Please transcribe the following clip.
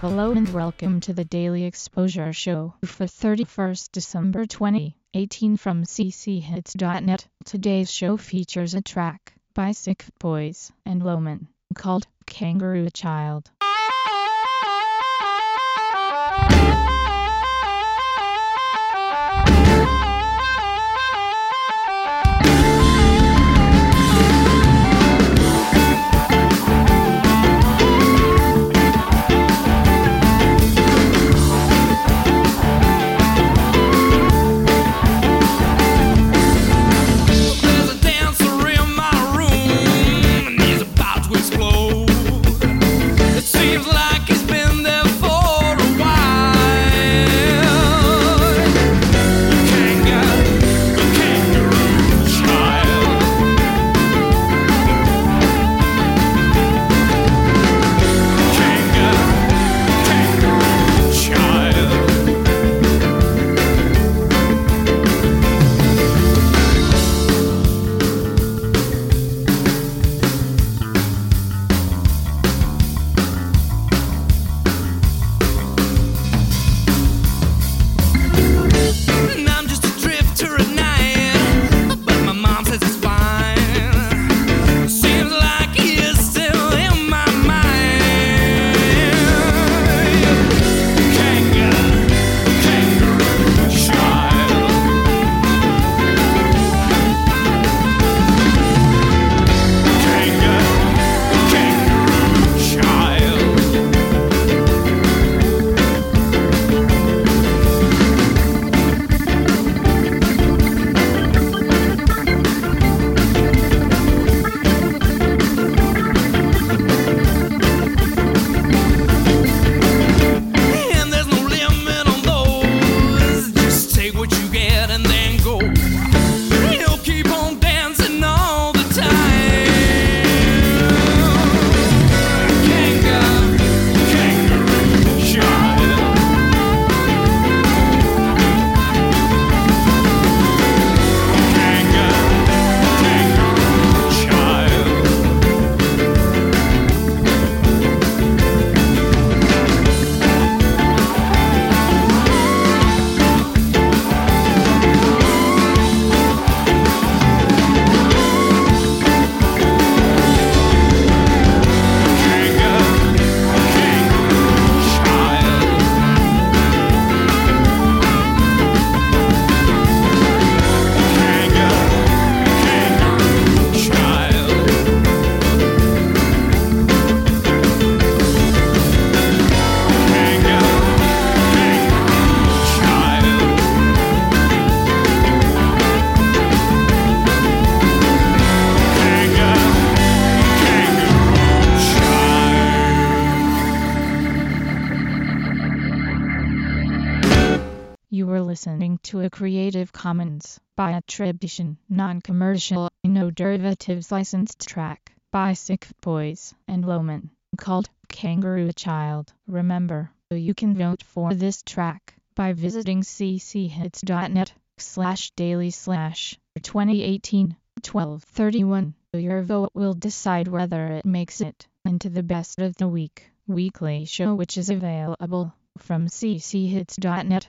Hello and welcome to the Daily Exposure Show for 31st December 2018 from cchits.net. Today's show features a track by Sick Boys and Loman called Kangaroo Child. You were listening to a Creative Commons by attribution, non-commercial, no derivatives licensed track by Sick Boys and Loman called Kangaroo Child. Remember, you can vote for this track by visiting cchits.net slash daily slash 2018 1231. Your vote will decide whether it makes it into the best of the week weekly show which is available from cchits.net